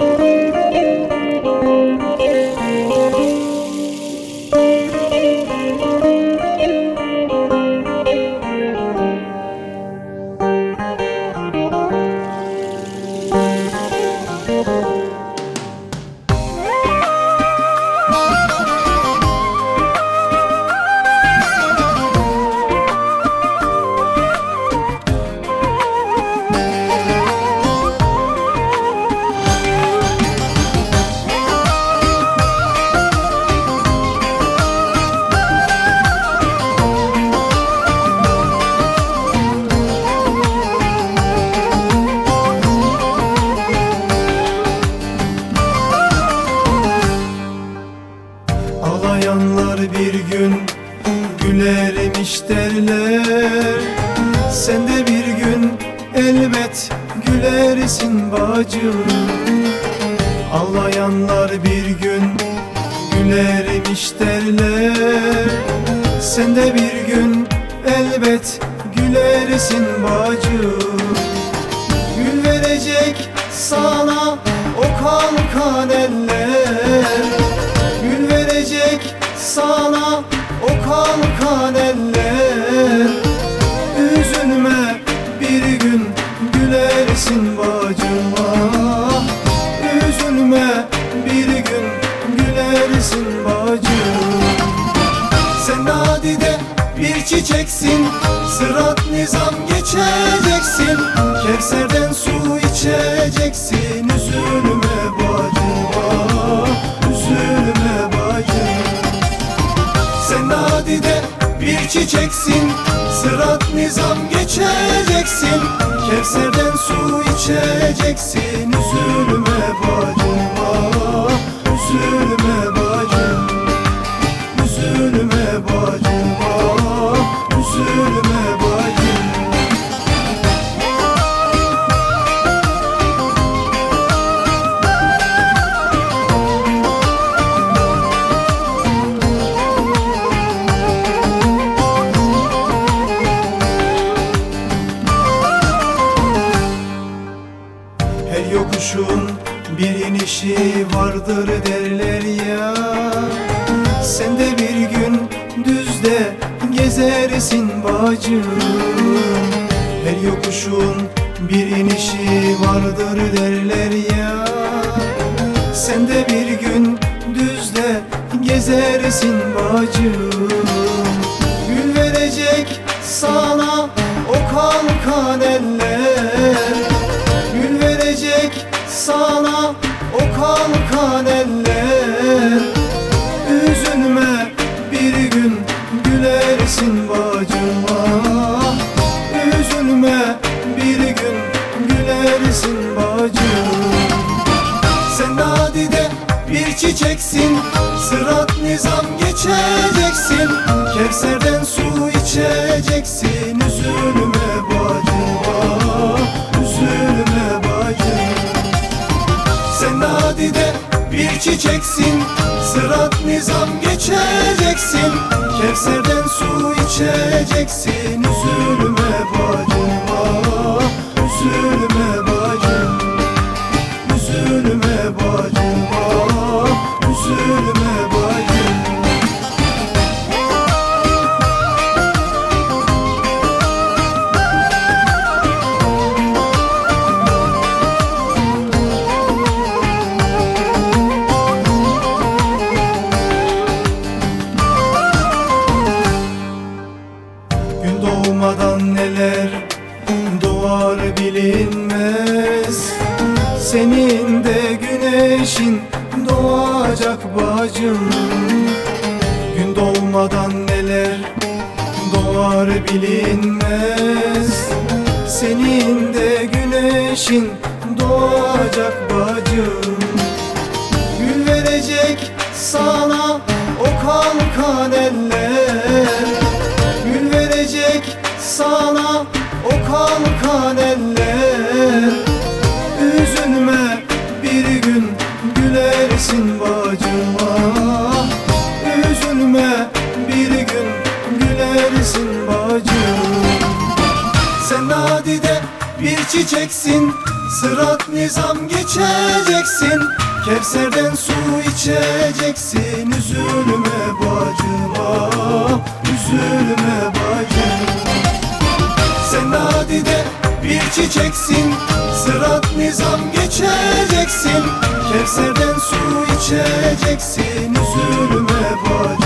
Ağlayanlar bir gün gülermiş derler. Sen de bir gün elbet gülersin bacım. Ağlayanlar bir gün gülermiş derler. Sen de bir gün elbet gülersin bacım gülersin bacım Sen nadide bir çiçeksin Sırat nizam geçeceksin. Kevserden su içeceksin Üzülme bacıma Üzülme bacım Sen nadide bir çiçeksin Sırat nizam geçeceksin. Kevserden su içeceksin Üzülme bacıma Üzülme yokuşun bir inişi vardır derler ya. Sen de bir gün düzde gezersin bacım. Her yokuşun bir inişi vardır derler ya. Sen de bir gün düzde gezersin bacım. Gül verecek sana o kalkan eller sana o kalkan eller. Üzülme bir gün gülersin bacıma. Üzülme bir gün gülersin bacım Sen nadide bir çiçeksin Sırat nizam geçeceksin. Kevserden su çiçeksin Sırat nizam geçeceksin. Kevserden su içeceksin. Üzülme doğar bilinmez. Senin de güneşin doğacak bacım. Gün doğmadan neler doğar bilinmez. Senin de güneşin doğacak bacım. Gül verecek sana o kalkan eller. Gül verecek sana o kalkan eller. Üzülme bir gün gülersin bacıma. Üzülme bir gün gülersin bacım. Sen nadide bir çiçeksin Sırat nizam geçeceksin. Kevserden su içeceksin Üzülme bacıma. Üzülme bacım Sen nadide bir çiçeksin. Sırat nizam geçeceksin. Kevserden su içeceksin. Üzülme Üzülme